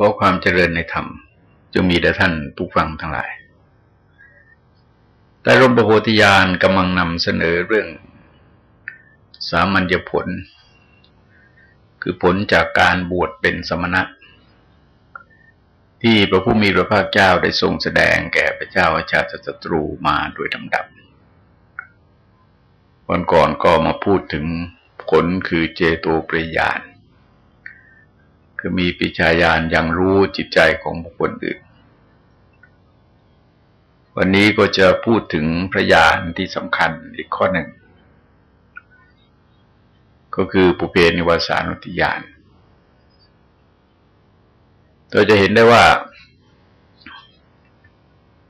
ขอความเจริญในธรรมจะมีแด่ท่านผู้ฟังทั้งหลาย แต่รมประโพธิญาณกำลังนำเสนอเรื่อง สามัญญผล คือผลจากการบวชเป็นสมณะ ที่พระผู้มีพระภาคเจ้าได้ทรงแสดงแก่พระเจ้าอาชาติศัตรูมาโดยลำดับ วันก่อนก็มาพูดถึงผลคือเจโตปริยาน คือมีปิชายานยังรู้จิตใจของบุคคลอื่น วันนี้ก็จะพูดถึงพระญาณที่สำคัญอีกข้อหนึ่ง ก็คือปุเพนิวสานุติญาณเราจะเห็นได้ว่า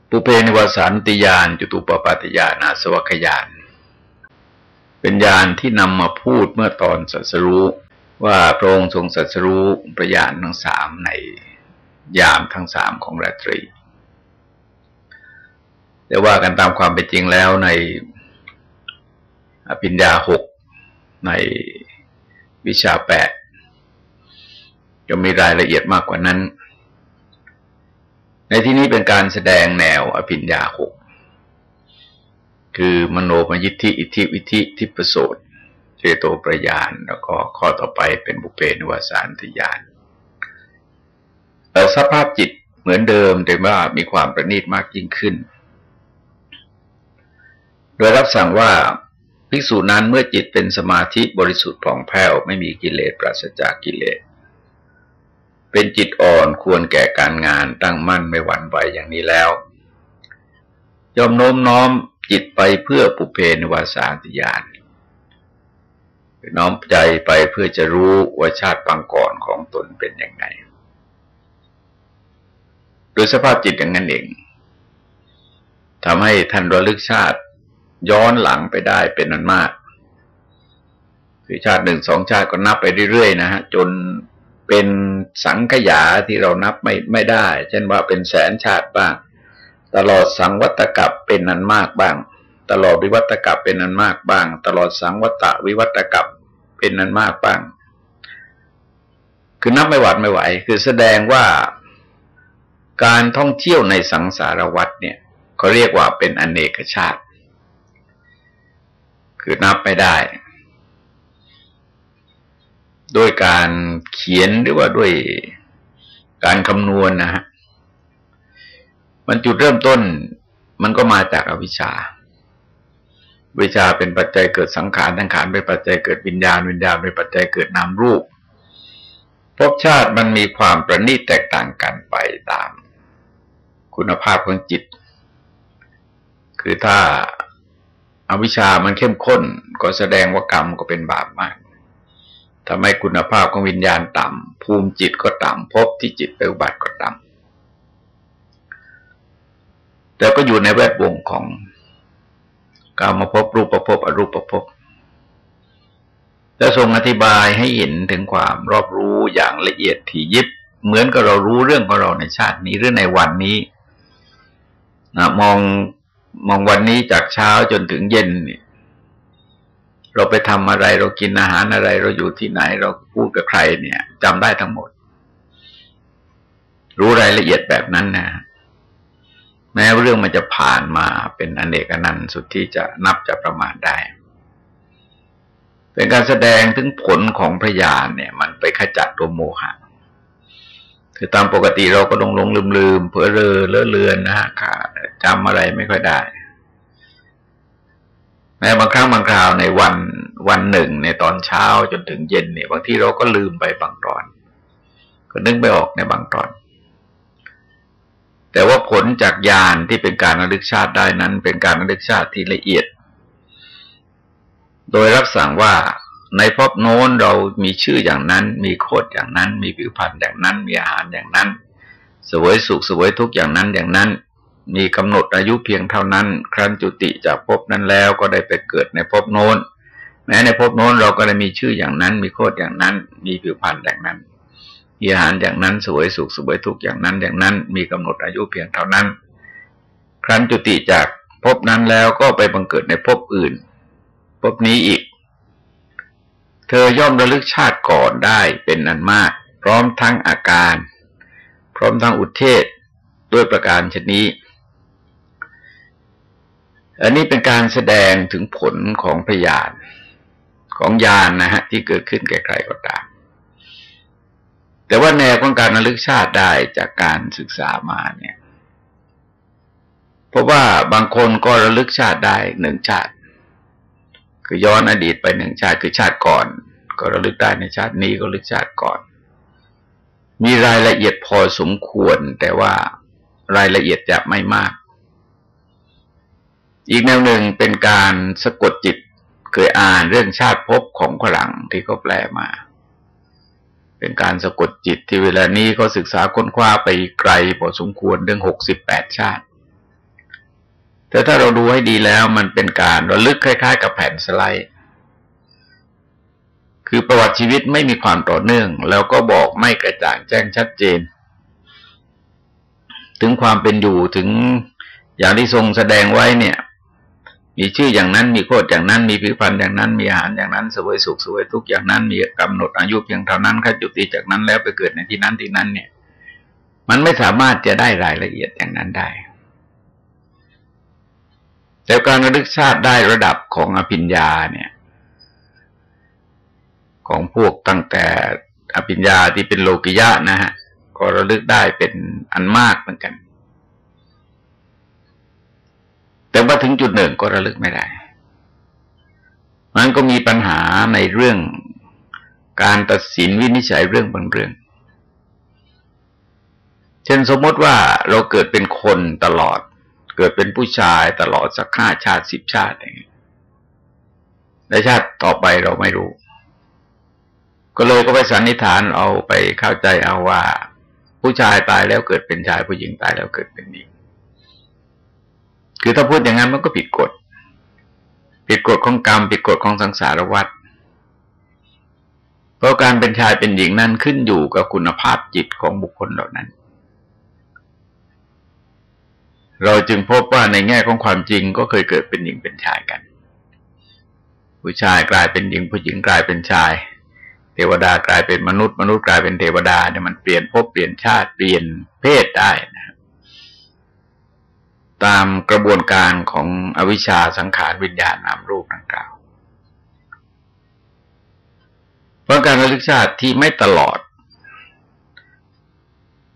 ปุเพนิวสานุติญาณจุตุปปาติญาณอาสวัคยานเป็นญาณที่นำมาพูดเมื่อตอนสัสรู้ ว่าพระองค์ทรงสัสรู้ประยานทั้งสามในยามทั้งสามของราตรีแต่ว่ากันตามความเป็นจริงแล้วในอภิญญาหกในวิชาแปดจะมีรายละเอียดมากกว่านั้น ในที่นี้เป็นการแสดงแนวอภิญญาหกคือมโนมยิทธิอิทธิวิธิทิปโสต เจโตประยานแล้วก็ข้อต่อไปเป็นบุเพนวสานทยานแต่สภาพจิตเหมือนเดิมแต่ว่ามีความประณีตมากยิ่งขึ้น โดยรับสั่งว่าภิกษุนั้นเมื่อจิตเป็นสมาธิบริสุทธิ์ผ่องแผ้วไม่มีกิเลสปราศจากกิเลส เป็นจิตอ่อนควรแก่การงานตั้งมั่นไม่หวั่นไหวอย่างนี้แล้วยอมโน้มน้อมจิตไปเพื่อปุเพนวาสาติยาน น้อมใจไปเพื่อจะรู้ว่าชาติปังก่อนของตนเป็นอยังไงโดยสภาพจิตอย่างนั้นเองทำให้ท่านระลึกชาติย้อนหลังไปได้เป็นนันมากคือชาติหนึ่งสองชาติก็นับไปเรื่อยๆนะฮะจนเป็นสังขยาที่เรานับไม่ไม่ได้ เช่นว่าเป็นแสนชาติบ้าง ตลอดสังวัตกับเป็นนันมากบ้าง ตลอดวิวัตกับเป็นนันมากบ้าง ตลอดสังวัตวิวัตกับเป็นนันมากบ้าง คือนับไม่หวัดไม่ไหว คือแสดงว่าการท่องเที่ยวในสังสารวัฏเนี่ยเขาเรียกว่าเป็นอนเนกชาติ คือนับไม่ได้โดยการเขียนหรือว่าด้วยการคำนวณนนะฮะมันจุดเริ่มต้นมันก็มาจากอวิชชา วิชาเป็นปัจจัยเกิดสังขารสังขารเป็นปัจจัยเกิดวิญญาณวิญญาณเป็นปัจจัยเกิดนามรูปภพชาติมันมีความประณีตแตกต่างกันไปตาม คุณภาพของจิต คือถ้าอาวิชามันเข้มข้นก็แสดงว่ากรรมก็เป็นบาปมากทำให้คุณภาพของวิญญาณต่ำภูมิจิตก็ต่ำภพที่จิตไปอุบัติก็ต่ำแต่ก็อยู่ในแวดวงของ กามาพบรูปประพบอรูปประพบแล้วทรงอธิบายให้เห็นถึงความรอบรู้อย่างละเอียดถี่ยิบ เหมือนกับเรารู้เรื่องของเราในชาตินี้หรือในวันนี้นะมองมองวันนี้จากเช้าจนถึงเย็นเนี่ยเราไปทำอะไรเรากินอาหารอะไร เราอยู่ที่ไหน เราพูดกับใครเนี่ยจำได้ทั้งหมด รู้รายละเอียดแบบนั้นนะ แม้เรื่องมันจะผ่านมาเป็นอนเนกอนันต์สุดที่จะนับจะประมาณได้ เป็นการแสดงถึงผลของพระญาณเนี่ย มันไปขจัดตัวโมหะคือตามปกติเราก็ลงลงลืมลืมเผื่อเรอเลอะเลือนนะฮะจำอะไรไม่ค่อยได้แม้บางครั้งบางคราวในวันวันหนึ่งในตอนเช้าจนถึงเย็นเนี่ย บางที่เราก็ลืมไปบางตอน ก็นึกไม่ออกในบางตอน แต่ว่าผลจากญาณที่เป็นการระลึกชาติได้นั้น เป็นการระลึกชาติที่ละเอียด โดยรับสั่งว่าในภพโน้นเรามีชื่ออย่างนั้น มีโคดอย่างนั้น มีผิวพรรณอย่างนั้น มีอาหารอย่างนั้น สวยสุขสวยทุกอย่างนั้นอย่างนั้น มีกำหนดอายุเพียงเท่านั้น ครั้นจุติจากภพนั้นแล้วก็ได้ไปเกิดในภพโน้น แม้ในภพโน้นเราก็ได้มีชื่ออย่างนั้น มีโคดอย่างนั้น มีผิวพรรณอย่างนั้น มีอาหารอย่างนั้นสวยสุขสวยทุกอย่างนั้นอย่างนั้น มีกำหนดอายุเพียงเท่านั้น ครั้นจุติจากภพนั้นแล้วก็ไปบังเกิดในภพอื่นภพนี้อีก เธอย่อมระลึกชาติก่อนได้เป็นนันมาก พร้อมทั้งอาการ พร้อมทั้งอุเทศด้วยประการชนนี้ อันนี้เป็นการแสดงถึงผลของพยานของญานนะฮะที่เกิดขึ้นแก่ใครก็ตาม แต่ว่าแนวของการระลึกชาติได้จากการศึกษามาเนี่ย เพราะว่าบางคนก็ระลึกชาติได้หนึ่งชาติ คือย้อนอดีตไปหนึ่งชาติคือชาติก่อน ก็ระลึกได้ในชาตินี้ก็ระลึกชาติก่อน มีรายละเอียดพอสมควร แต่ว่ารายละเอียดจะไม่มาก อีกแนวหนึ่งเป็นการสะกดจิตเคยอ่านเรื่องชาติภพของฝรั่งที่เขาแปลมา เป็นการสะกดจิตที่เวลานี้เขาศึกษาค้นคว้าไปไกลพอสมควรเรื่องหกสิบแปดชาติ แต่ถ้าเราดูให้ดีแล้วมันเป็นการระลึกคล้าย ๆ กับแผ่นสไลด์คือประวัติชีวิตไม่มีความต่อเนื่อง แล้วก็บอกไม่กระจ่างแจ้งชัดเจน ถึงความเป็นอยู่ถึงอย่างที่ทรงแสดงไว้เนี่ย มีชื่ออย่างนั้นมีโคตรอย่างนั้น มีผิวพรรณอย่างนั้น มีอาหารอย่างนั้นสวยสุขสวยทุกอย่างนั้น มีกำหนดอายุเพียงเท่านั้นขั้จุติจากนั้นแล้วไปเกิดในที่นั้นที่นั้น เนี่ย มันไม่สามารถจะได้รายละเอียดอย่างนั้นได้ แต่การระลึกชาติได้ระดับของอภิญญาเนี่ย ของพวกตั้งแต่อภิญญาที่เป็นโลกิยะนะฮะก็ระลึกได้เป็นอันมากเหมือนกัน แต่ว่าถึงจุดหนึ่งก็ระลึกไม่ได้ มันก็มีปัญหาในเรื่องการตัดสินวินิจฉัยเรื่องบางเรื่อง เช่นสมมติว่าเราเกิดเป็นคนตลอด เกิดเป็นผู้ชายตลอดสักห้าชาติสิบชาติอย่างนี้ในชาติต่อไปเราไม่รู้ ก็เลยก็ไปสันนิษฐานเอาไปเข้าใจเอาว่า ผู้ชายตายแล้วเกิดเป็นชายผู้หญิงตายแล้วเกิดเป็นหญิง คือถ้าพูดอย่างนั้นมันก็ผิดกฎผิดกฎของกรรมผิดกฎของสังสารวัฏเพราะการเป็นชายเป็นหญิงนั้นขึ้นอยู่กับคุณภาพจิตของบุคคลเหล่านั้น เราจึงพบว่าในแง่ของความจริงก็เคยเกิดเป็นหญิงเป็นชายกัน ผู้ชายกลายเป็นหญิงผู้หญิงกลายเป็นชาย เทวดากลายเป็นมนุษย์ มนุษย์กลายเป็นเทวดาเนี่ยมันเปลี่ยนภพเปลี่ยนชาติเปลี่ยนเพศได้นะ ตามกระบวนการของอวิชชาสังขารวิญญาณนามรูปดังกล่าวเพราะการระลึกชาติที่ไม่ตลอด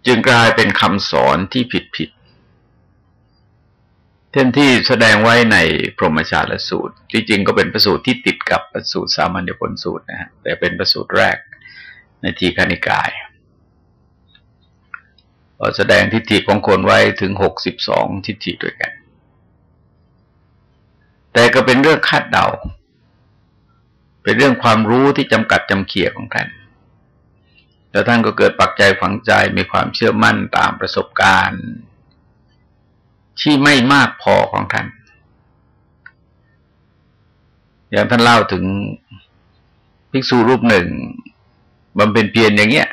จึงกลายเป็นคำสอนที่ผิดผิดเช่นที่แสดงไว้ในพรหมชาลสูตร ที่จริงก็เป็นประสูตรที่ติดกับประสูตรสามัญญผลสูตรนะฮะแต่เป็นประสูตรแรกในทีคณิกาย แสดงทิฏฐิของคนไว้ถึงหกสิบสองทิฏฐิด้วยกัน แต่ก็เป็นเรื่องคาดเดา เป็นเรื่องความรู้ที่จำกัดจำเขี่ยของท่านแล้วท่านก็เกิดปักใจฝังใจมีความเชื่อมั่นตามประสบการณ์ ที่ไม่มากพอของท่าน อย่างท่านเล่าถึงภิกษุรูปหนึ่งบำเพ็ญเพียรอย่างเงี้ย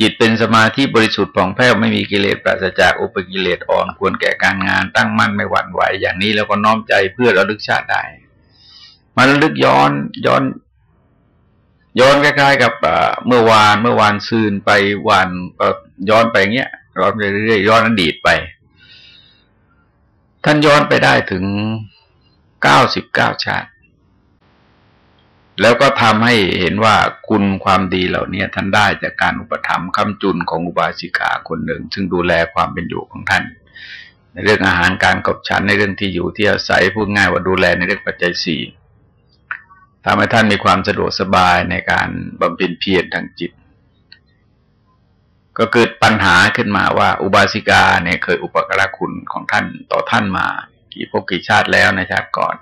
จิตเป็นสมาธิบริสุทธิ์ผ่องแผ้วไม่มีกิเลสปราศจากอุปกิเลสอ่อนควรแก่การงานตั้งมั่นไม่หวั่นไหวอย่างนี้แล้วก็น้อมใจเพื่อระลึกชาติได้มาระลึกย้อนย้อนย้อนคล้ายๆกับเมื่อวานเมื่อวานซืนไปวันย้อนไปเงี้ยย้อนไปเรื่อยๆย้อนอดีตไป ท่านย้อนไปได้ถึงเก้าสิบเก้าชาติ แล้วก็ทำให้เห็นว่าคุณความดีเหล่านี้ท่านได้จากการอุปถัมภ์คำจุนของอุบาสิกาคนหนึ่ง ซึ่งดูแลความเป็นอยู่ของท่าน ในเรื่องอาหารการกบฉันในเรื่องที่อยู่ที่อาศัยพูดง่ายว่าดูแลในเรื่องปัจจัยสี่ทำให้ท่านมีความสะดวกสบายในการบำเพ็ญเพียรทางจิต ก็เกิดปัญหาขึ้นมาว่าอุบาสิกาเนี่ยเคยอุปการะคุณของท่านต่อท่านมา กี่พบกี่ชาติแล้วในชาติก่อน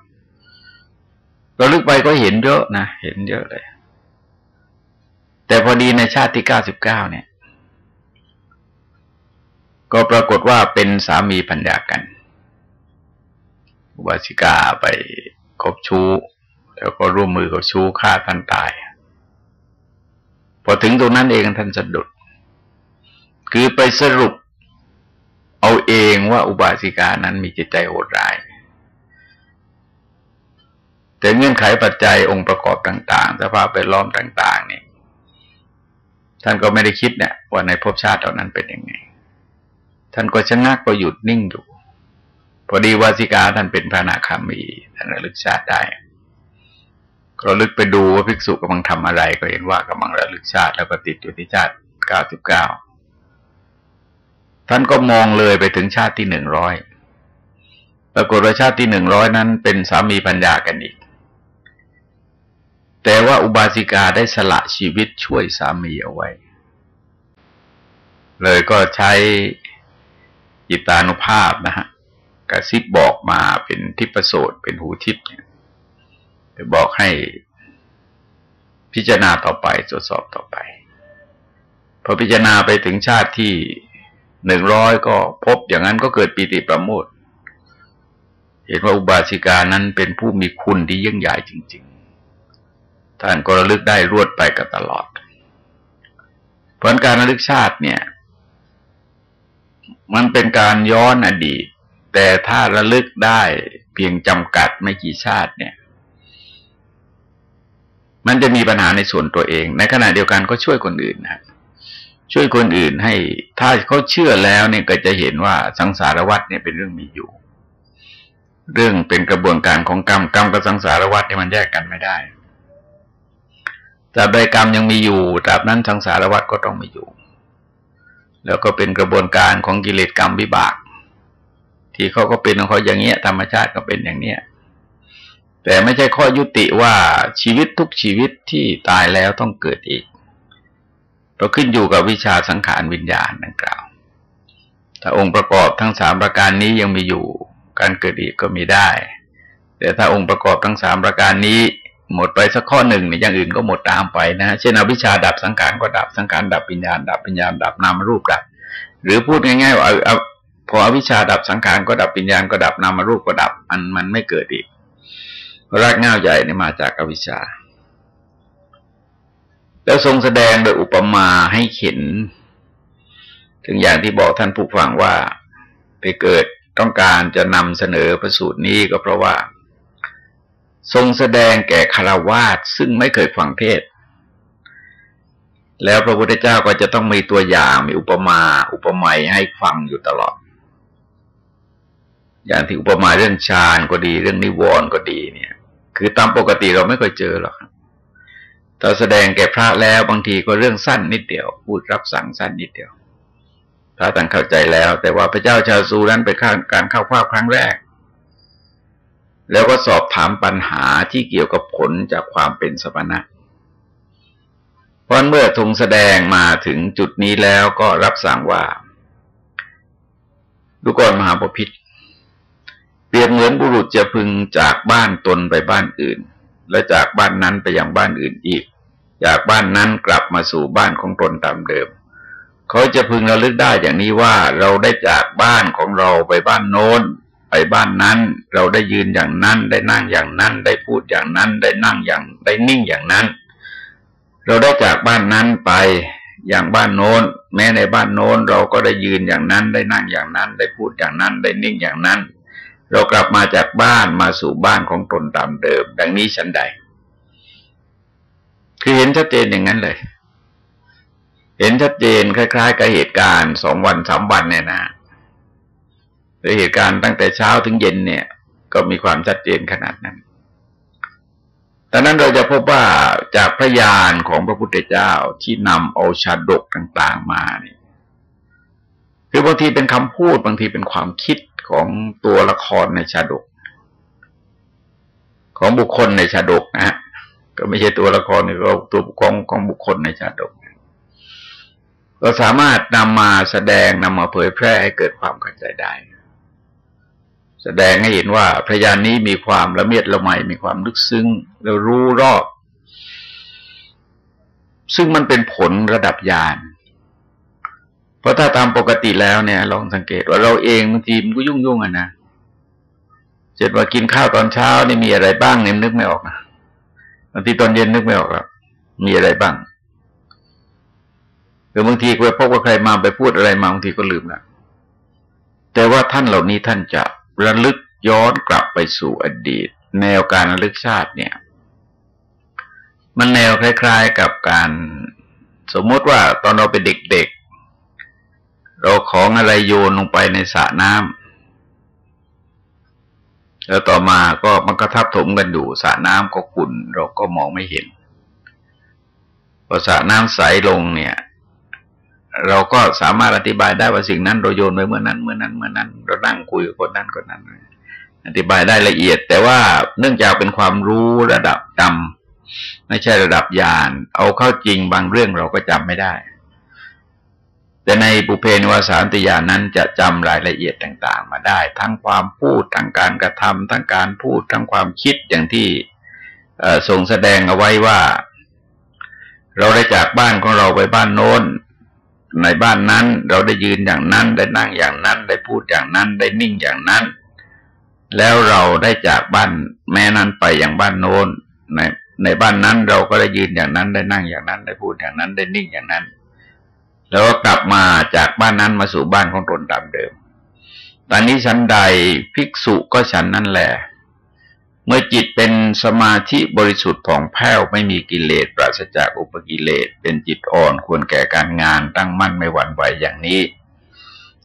เราลึกไปก็เห็นเยอะนะ เห็นเยอะเลย แต่พอดีในชาติที่เก้าสิบเก้าเนี่ย ก็ปรากฏว่าเป็นสามีพัญญากันอุบาสิกาไปคบชู้ แล้วก็ร่วมมือกับชู้ฆ่าท่านตาย พอถึงตรงนั้นเองท่านสะดุด คือไปสรุปเอาเองว่าอุบาสิกานั้นมีจิตใจโหดร้าย แต่เงื่อนไขปัจจัยองค์ประกอบต่าง ๆ สภาพแวดล้อมต่าง ๆ นี่ท่านก็ไม่ได้คิดเนี่ยว่าในภพชาติเหล่านั้นเป็นยังไง ท่านก็ชะงักก็หยุดนิ่งอยู่ พอดีวาสิกาท่านเป็นพระนาคามีท่านระลึกชาติได้ก็ลึกไปดูว่าภิกษุกำลังทำอะไร ก็เห็นว่ากำลังระลึกชาติ แล้วก็ติดอยู่ที่ชาติเก้าสิบเก้าท่านก็มองเลยไปถึงชาติที่หนึ่งร้อยปรากฏว่าชาติที่หนึ่งร้อยนั้นเป็นสามีปัญญากันอีก แต่ว่าอุบาสิกาได้สละชีวิตช่วยสามีเอาไว้ เลยก็ใช้อิตานุภาพนะฮะกระซิบบอกมาเป็นทิพโสดเป็นหูทิพเนี่ยบอกให้พิจารณาต่อไปตรวจสอบต่อไป พอพิจารณาไปถึงชาติที่หนึ่งร้อยก็พบอย่างนั้นก็เกิดปีติประโมทเห็นว่าอุบาสิกานั้นเป็นผู้มีคุณที่ยิ่งใหญ่จริงๆ ท่านก็ระลึกได้รวดไปกับตลอดผลการระลึกชาติเนี่ย มันเป็นการย้อนอดีต แต่ถ้าระลึกได้เพียงจำกัดไม่กี่ชาติเนี่ย มันจะมีปัญหาในส่วนตัวเอง ในขณะเดียวกันก็ช่วยคนอื่นนะช่วยคนอื่นให้ถ้าเขาเชื่อแล้วเนี่ยก็จะเห็นว่าสังสารวัฏเนี่ยเป็นเรื่องมีอยู่ เรื่องเป็นกระบวนการของกรรมกรรมกับสังสารวัฏเนี่ยมันแยกกันไม่ได้ ตราบใดกรรมยังมีอยู่ตราบนั้นสังสารวัฏก็ต้องมีอยู่ แล้วก็เป็นกระบวนการของกิเลสกรรมวิบาก ที่เขาก็เป็นของเขาอย่างเงี้ยธรรมชาติก็เป็นอย่างเนี้ยแต่ไม่ใช่ข้อยุติว่าชีวิตทุกชีวิตที่ตายแล้วต้องเกิดอีกเราขึ้นอยู่กับวิชาสังขารวิญญาณดังกล่าว ถ้าองค์ประกอบทั้งสามประการนี้ยังมีอยู่ การเกิดอีกก็มีได้ แต่ถ้าองค์ประกอบทั้งสามประการนี้ หมดไปสักข้อหนึ่งเนี่ยอย่างอื่นก็หมดตามไปนะเช่นอวิชชาดับสังขารก็ดับสังขารดับปัญญาดับปัญญาดับนามรูปดับ หรือพูดง่ายๆว่าพออวิชชาดับสังขารก็ดับปัญญาก็ดับนามรูปก็ดับมันมันไม่เกิดอีกรากเงาใหญ่เนี่ยมาจากอวิชชา แล้วทรงแสดงโดยอุปมาให้เห็น ถึงอย่างที่บอกท่านผู้ฟังว่าไปเกิดต้องการจะนำเสนอประสูตรนี้ก็เพราะว่า ทรงแสดงแก่คารวาสซึ่งไม่เคยฟังเทศ แล้วพระพุทธเจ้าก็จะต้องมีตัวอย่างมีอุปมา อุปไมยให้ฟังอยู่ตลอด อย่างที่อุปมาเรื่องฌานก็ดี เรื่องนิวรณ์ก็ดีเนี่ย คือตามปกติเราไม่เคยเจอหรอกแต่แสดงแก่พระแล้วบางทีก็เรื่องสั้นนิดเดียวพูดรับสั่งสั้นนิดเดียวพระต่างเข้าใจแล้ว แต่ว่าพระเจ้าชาซูนั้นเป็นการเข้าคว้าครั้งแรก แล้วก็สอบถามปัญหาที่เกี่ยวกับผลจากความเป็นสมณะเพราะเมื่อทงแสดงมาถึงจุดนี้แล้วก็รับสั่งว่าดูก่อนมหาปพิธเปรียบเหมือนบุรุษจะพึงจากบ้านตนไปบ้านอื่น และจากบ้านนั้นไปยังบ้านอื่นอีก จากบ้านนั้นกลับมาสู่บ้านของตนตามเดิม เขาจะพึงระลึกได้อย่างนี้ว่าเราได้จากบ้านของเราไปบ้านโน้น บ้านนั้น เราได้ยืนอย่างนั้น ได้นั่งอย่างนั้น ได้พูดอย่างนั้น ได้นั่งอย่าง ได้นิ่งอย่างนั้น เราได้จากบ้านนั้นไปอย่างบ้านโน้น แม้ในบ้านโน้นเราก็ได้ยืนอย่างนั้น ได้นั่งอย่างนั้น ได้พูดอย่างนั้น ได้นิ่งอย่างนั้น เรากลับมาจากบ้านมาสู่บ้านของตนตามเดิม ดังนี้ฉันใด คือเห็นชัดเจนอย่างนั้นเลย เห็นชัดเจนคล้าย ๆ กับเหตุการณ์สองวันสามวันเนี่ยนะ รือเหตุการณ์ตั้งแต่เช้าถึงเย็นเนี่ย ก็มีความชัดเจนขนาดนั้นดังนั้นเราจะพบว่าจากพระยานของพระพุทธเจ้าที่นำเอาชาดกต่างๆมาเนี่ยคือบางทีเป็นคำพูดบางทีเป็นความคิดของตัวละครในชาดก ของบุคคลในชาดกนะฮะก็ไม่ใช่ตัวละครนี่ก็ตัวของของบุคคลในชาดกเราสามารถนำมาแสดงนำมาเผยแพร่ให้เกิดความเข้าใจได้ แสดงให้เห็นว่าพยานนี้มีความละเมียดละไมมีความลึกซึ้ง แล้วรู้รอบ ซึ่งมันเป็นผลระดับญาณเพราะถ้าตามปกติแล้วเนี่ย ลองสังเกตว่าเราเองบางทีมันก็ยุ่งยุ่งอะนะเจ็ดว่ากินข้าวตอนเช้านี่มีอะไรบ้างเนี่ยนึกไม่ออกนะบางทีตอนเย็นนึกไม่ออกแล้วมีอะไรบ้างหรือบางทีไปพบว่าใครมาไปพูดอะไรมาบางทีก็ลืมละแต่ว่าท่านเหล่านี้ท่านจะ ระลึกย้อนกลับไปสู่อดีต แนวการระลึกชาติเนี่ย มันแนวคล้าย ๆกับการ สมมติว่าตอนเราเป็นเด็กๆ เราของอะไรโยนลงไปในสระน้ำแล้วต่อมาก็มันก็ทับถมกันอยู่สระน้ำก็ขุ่นเราก็มองไม่เห็นพอสระน้ำใสลงเนี่ย เราก็สามารถอธิบายได้ว่าสิ่งนั้นเราโยนไปเมื่อนั้นเมื่อนั้นเมื่อนั้น เรานั่งคุยกับคนนั้นคนนั้น อธิบายได้ละเอียด แต่ว่าเนื่องจากเป็นความรู้ระดับจำไม่ใช่ระดับญาณเอาเข้าจริงบางเรื่องเราก็จำไม่ได้ แต่ในปุเพนวสานติยานั้นจะจำรายละเอียดต่าง ๆ มาได้ ทั้งความพูดทั้งการกระทำทั้งการพูดทั้งความคิดอย่างที่ทรงแสดงเอาไว้ว่า เราได้จากบ้านของเราไปบ้านโน้น ในบ้านนั้น เราได้ยืนอย่างนั้น ได้นั่งอย่างนั้น ได้พูดอย่างนั้น ได้นิ่งอย่างนั้น แล้วเราได้จากบ้านแม่นั้นไปอย่างบ้านโน้นในในบ้านนั้นเราก็ได้ยืนอย่างนั้น ได้นั่งอย่างนั้น ได้พูดอย่างนั้น ได้นิ่งอย่างนั้น แล้วก็กลับมาจากบ้านนั้นมาสู่บ้านของตนตามเดิมตอนนี้ฉันใดภิกษุก็ฉันนั่นแหละ เมื่อจิตเป็นสมาธิบริสุทธิ์ผ่องแผ้วไม่มีกิเลสปราศจากอุปกิเลส เป็นจิตอ่อนควรแก่การงานตั้งมั่นไม่หวั่นไหวอย่างนี้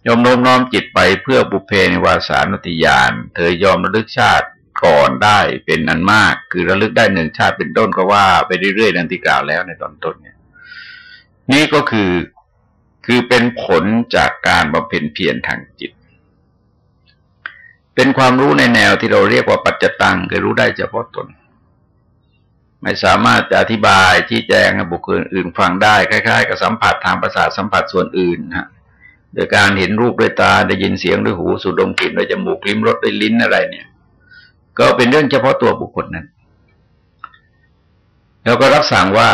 ยอมโน้มน้อมจิตไปเพื่อบุเพนิวาสานุติยาน เธอยอมระลึกชาติก่อนได้เป็นอันมาก คือระลึกได้หนึ่งชาติเป็นต้นก็ว่าไปเรื่อยๆดังที่กล่าวแล้วในตอนต้นเนี่ย นี่ก็คือคือเป็นผลจากการบำเพ็ญเพียรทางจิต เป็นความรู้ในแนวที่เราเรียกว่าปัจจตังคือรู้ได้เฉพาะตน ไม่สามารถจะอธิบายชี้แจงให้บุคคลอื่นฟังได้คล้ายๆ กับสัมผัสทางประสาทสัมผัสส่วนอื่นฮะโดยการเห็นรูปด้วยตาได้ยินเสียงด้วยหูสูดดมกลิ่นด้วยจมูกลิ้มรสด้วยลิ้นอะไรเนี่ย ก็เป็นเรื่องเฉพาะตัวบุคคลนั้น แล้วก็รับสั่งว่า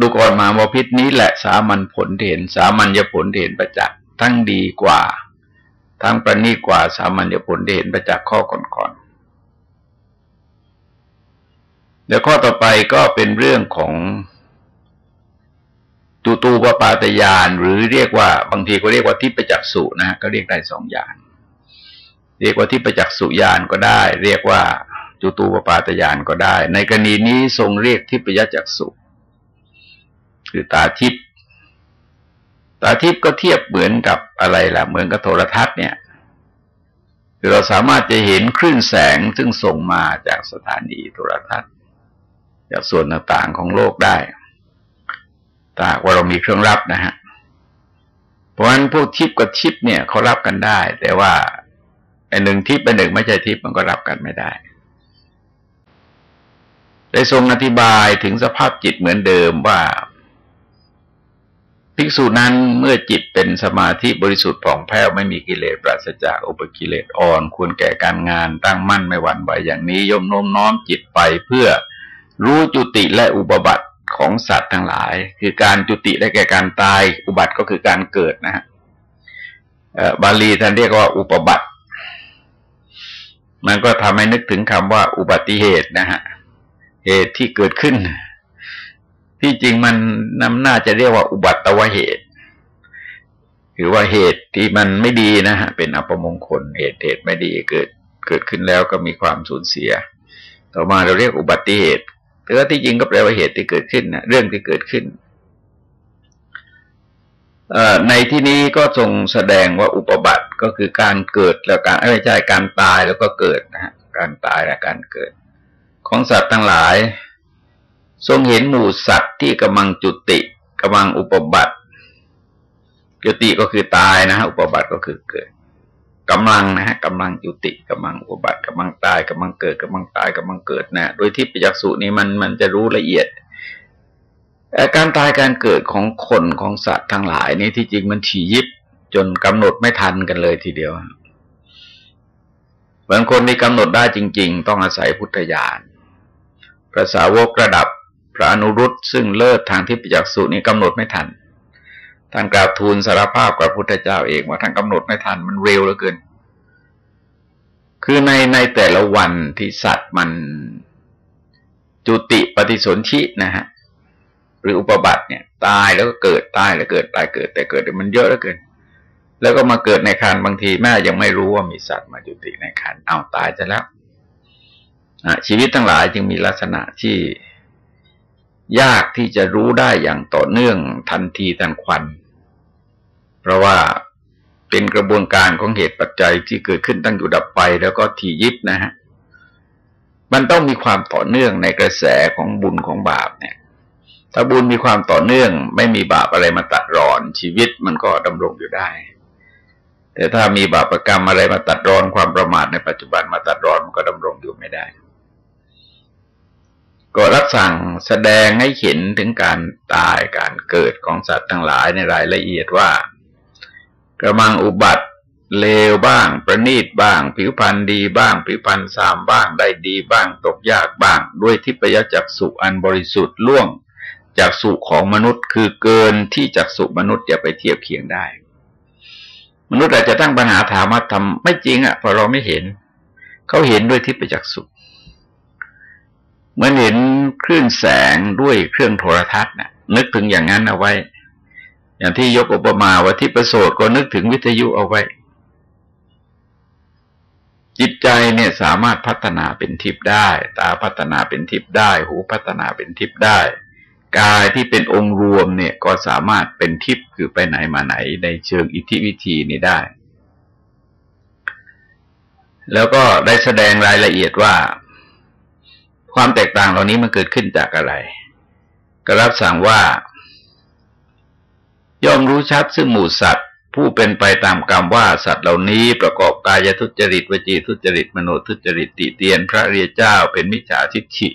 ดูก่อนมามพิษนี้แหละสามัญผลเห็น สามัญญผลเห็นประจักษ์ทั้งดีกว่า ทั้งประณีตกว่าสามัญญผลได้เห็นประจากข้อก่อนๆแล้วข้อต่อไปก็เป็นเรื่องของตูตูปปาตยานหรือเรียกว่าบางทีก็เรียกว่าทิพจักสุนะฮะก็เรียกได้สองอย่าง เรียกว่าทิพจักสุยานก็ได้ เรียกว่าจุตูปปาตยานก็ได้ ในกรณีนี้ทรงเรียกทิพยจักสุคือตาทิพย์ ตาทิพย์ก็เทียบเหมือนกับอะไรล่ะ เหมือนกับโทรทัศน์เนี่ยคือเราสามารถจะเห็นคลื่นแสงซึ่งส่งมาจากสถานีโทรทัศน์ จากส่วนต่างๆของโลกได้ถ้าว่าเรามีเครื่องรับนะฮะ เพราะฉะนั้นพวกทิพย์กับทิพย์เนี่ยเขารับกันได้ แต่ว่าไอ้หนึ่งทิพย์เป็นหนึ่งไม่ใช่ทิพย์มันก็รับกันไม่ได้ ได้ทรงอธิบายถึงสภาพจิตเหมือนเดิมว่า ภิกษุนั้นเมื่อจิตเป็นสมาธิบริสุทธิ์ผ่องแผ้วไม่มีกิเลสปราศจากอุปกิเลสอ่อน ควรแก่การงานตั้งมั่นไม่หวั่นไหวอย่างนี้ย่อมโน้มน้อมจิตไปเพื่อรู้จุติและอุบัติของสัตว์ทั้งหลาย คือการจุติได้แก่การตายอุบัติก็คือการเกิดนะฮะบาลีท่านเรียกว่าอุปบัติ มันก็ทำให้นึกถึงคำว่าอุบัติเหตุนะฮะเหตุที่เกิดขึ้น ที่จริงมันนำหน้าจะเรียกว่าอุบัติวเหตุคือว่าเหตุที่มันไม่ดีนะฮะเป็นอัปมงคลเหตุเหตุไม่ดีเกิดเกิดขึ้นแล้วก็มีความสูญเสีย ต่อมาเราเรียกอุบัติเหตุแต่ว่าที่จริงก็แปลว่าเหตุที่เกิดขึ้นนะเรื่องที่เกิดขึ้นในที่นี้ก็ทรงแสดงว่าอุปบัติก็คือการเกิดแล้วการไม่ใช่การตายแล้วก็เกิดนะฮะการตายและการเกิด ของสัตว์ทั้งหลาย ทรงเห็นหมู่สัตว์ที่กำลังจุติกำลังอุปบัติจุติก็คือตายนะฮะอุปบัติก็คือเกิดกำลังนะฮะกำลังจุติกำลังอุปบัติกำลังตายกำลังเกิดกำลังตายกำลังเกิดนะโดยที่ปัจจักษุนี้มันมันจะรู้ละเอียดการตายการเกิดของคนของสัตว์ทั้งหลายนี่ที่จริงมันถี่ยิบ จนกำหนดไม่ทันกันเลยทีเดียวบางคนที่กำหนดได้จริง ๆ ต้องอาศัยพุทธญาณพระสาวกระดับ พระอนุรุตซึ่งเลิศทางที่ปิจักษุนี้กำหนดไม่ทัน ท่านกราบทูลสารภาพกับพุทธเจ้าเองว่าท่านกำหนดไม่ทันมันเร็วเหลือเกิน คือในในแต่ละวันที่สัตว์มันจุติปฏิสนธินะฮะหรืออุปบัติเนี่ย ตายแล้วก็เกิดตายแล้วเกิดตายเกิด แต่เกิดมันเยอะเหลือเกิน แล้วก็มาเกิดในคันบางทีแม่ยังไม่รู้ว่ามีสัตว์มาจุติในคันเอาตายจะแล้วชีวิตทั้งหลายจึงมีลักษณะที่ ยากที่จะรู้ได้อย่างต่อเนื่องทันทีทันควัน เพราะว่าเป็นกระบวนการของเหตุปัจจัยที่เกิดขึ้นตั้งอยู่ดับไป แล้วก็ทียิบนะฮะ มันต้องมีความต่อเนื่องในกระแสของบุญของบาปเนี่ย ถ้าบุญมีความต่อเนื่อง ไม่มีบาปอะไรมาตัดรอน ชีวิตมันก็ดำรงอยู่ได้ แต่ถ้ามีบาปรกรรมอะไรมาตัดรอนความประมาทในปัจจุบันมาตัดรอนมันก็ดำรงอยู่ไม่ได้ ก็รับสั่งแสดงให้เห็นถึงการตายการเกิดของสัตว์ทั้งหลายในรายละเอียดว่ากระมังอุบัติเลวบ้าง ประณีตบ้าง ผิวพรรณดีบ้าง ผิวพรรณสามบ้างได้ดีบ้าง ตกยากบ้าง ด้วยทิพยจักสุอันบริสุทธิ์ล่วงจากสุของมนุษย์คือเกินที่จักสุมนุษย์จะไปเทียบเคียงได้ มนุษย์อาจจะตั้งปัญหาถามว่าทำไม่จริงอะเพราะเราไม่เห็น เขาเห็นด้วยทิพยจักสุเหมือนเห็น คลื่นแสงด้วยเครื่องโทรทัศน์นะนึกถึงอย่างนั้นเอาไว้ อย่างที่ยกอุปมาว่าที่ประโสดก็นึกถึงวิทยุเอาไว้ จิตใจเนี่ยสามารถพัฒนาเป็นทิพย์ได้ ตาพัฒนาเป็นทิพย์ได้ หูพัฒนาเป็นทิพย์ได้ กายที่เป็นองค์รวมเนี่ยก็สามารถเป็นทิพย์คือไปไหนมาไหนในเชิงอิทธิวิธีนี้ได้ แล้วก็ได้แสดงรายละเอียดว่า ความแตกต่างเหล่านี้มันเกิดขึ้นจากอะไรก็รับสั่งว่า ย่อมรู้ชัดซึ่งหมู่สัตว์ ผู้เป็นไปตามกรรมว่าสัตว์เหล่านี้ประกอบกายทุจริตวจีทุจริตมโนทุจริตติเตียน พระเรียเจ้าเป็นมิจฉาทิฏฐิ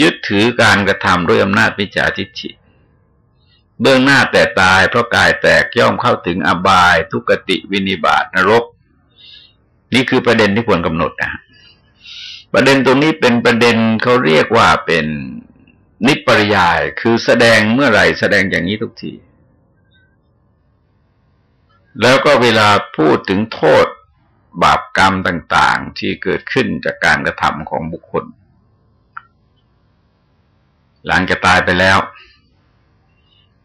ยึดถือการกระทำด้วยอำนาจมิจฉาทิฏฐิเบื้องหน้าแต่ตายเพราะกายแตกย่อมเข้าถึงอบาย ทุกติวินิบาตนรก นี่คือประเด็นที่ควรกำหนดนะ ประเด็นตรงนี้เป็นประเด็นเขาเรียกว่าเป็นนิปริยาย คือแสดงเมื่อไหร่แสดงอย่างนี้ทุกที แล้วก็เวลาพูดถึงโทษบาปกรรมต่างๆ ที่เกิดขึ้นจากการกระทำของบุคคล หลังจะตายไปแล้ว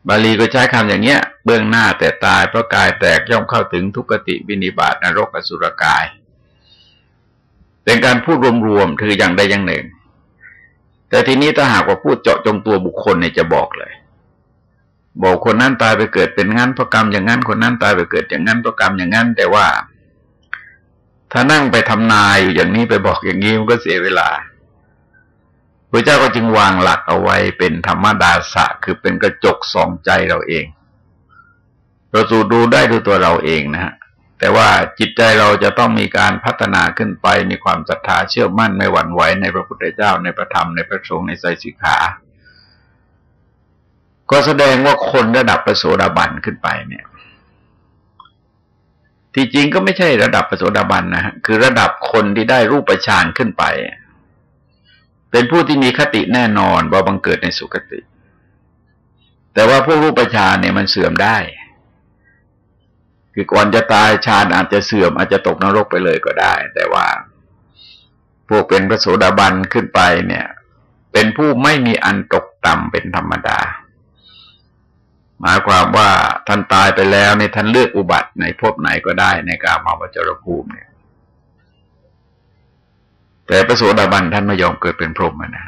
บาลีก็ใช้คำอย่างเนี้ย เบื้องหน้าแต่ตายเพราะกายแตกย่อมเข้าถึงทุกติวินิบาตนรกอสุรกาย เป็นการพูดรวมๆคืออย่างใดอย่างหนึ่ง แต่ทีนี้ถ้าหากว่าพูดเจาะจงตัวบุคคลเนี่ยจะบอกเลย บอกคนนั้นตายไปเกิดเป็นงั้นเพราะกรรมอย่างนั้นคนนั้นตายไปเกิดอย่างนั้นเพราะกรรมอย่างนั้น แต่ว่า ถ้านั่งไปทำนายอยู่อย่างนี้ไปบอกอย่างนี้มันก็เสียเวลาพระเจ้าก็จึงวางหลักเอาไว้เป็นธรรมดาสะคือเป็นกระจกส่องใจเราเองเราสูดูได้ด้วยตัวเราเองนะฮะ แต่ว่าจิตใจเราจะต้องมีการพัฒนาขึ้นไป มีความศรัทธาเชื่อมั่นไม่หวั่นไหวในพระพุทธเจ้าในพระธรรมในพระสงฆ์ในใจสิกขา ก็แสดงว่าคนระดับประโสดาบันขึ้นไปเนี่ย ที่จริงก็ไม่ใช่ระดับประโสดาบันนะฮะคือระดับคนที่ได้รูปฌานขึ้นไป เป็นผู้ที่มีคติแน่นอนว่าบังเกิดในสุคติ แต่ว่าพวกรูปฌานเนี่ยมันเสื่อมได้ คือก่อนจะตายฌานอาจจะเสื่อมอาจจะตกนรกไปเลยก็ได้ แต่ว่า พวกเป็นพระโสดาบันขึ้นไปเนี่ย เป็นผู้ไม่มีอันตกต่ำเป็นธรรมดา หมายความว่าท่านตายไปแล้วในท่านเลือกอุบัติในภพไหนก็ได้ในกามาวจรภูมิเนี่ย แต่พระโสดาบันท่านไม่ยอมเกิดเป็นพรหมนะ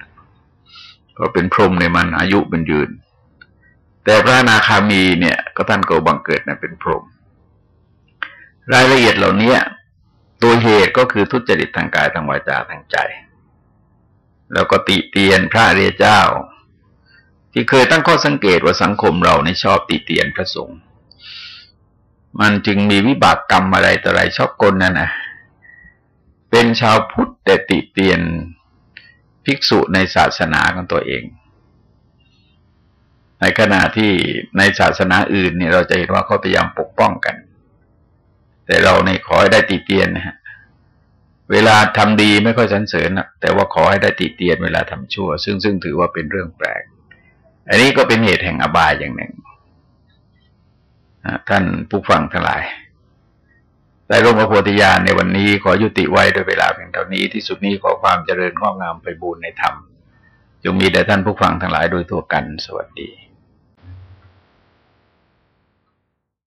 เพราะเป็นพรหมในมันอายุเป็นยืน แต่พระนาคามีเนี่ย ก็ท่านก็บังเกิดนะเป็นพรหม รายละเอียดเหล่านี้ตัวเหตุก็คือทุจริตทางกายทางวาจาทางใจ แล้วก็ติเตียนพระเรียเจ้า ที่เคยตั้งข้อสังเกตว่าสังคมเราในชอบติเตียนพระสงฆ์มันจึงมีวิบากกรรมอะไรต่ออะไรชอบกลนั่นนะเป็นชาวพุทธแต่ติเตียนภิกษุในศาสนาของตัวเอง ในขณะที่ในศาสนาอื่นเนี่ยเราจะเห็นว่าเขาพยายามปกป้องกัน แต่เราในขอให้ได้ติเตียนนะฮะเวลาทำดีไม่ค่อยสรรเสริญนะแต่ว่าขอให้ได้ติเตียนเวลาทำชั่ว ซึ่งซึ่งถือว่าเป็นเรื่องแปลก อันนี้ก็เป็นเหตุแห่งอบายอย่างหนึ่งท่านผู้ฟังทั้งหลายแต่ร่มพระโพธิญาณในวันนี้ขอยุติไว้โดยเวลาเพียงเท่านี้ที่สุดนี้ขอความเจริญงอกงามไปบูรณนธรรมจงมีแด่ท่านผู้ฟังทั้งหลายโดยทั่วกันสวัสดี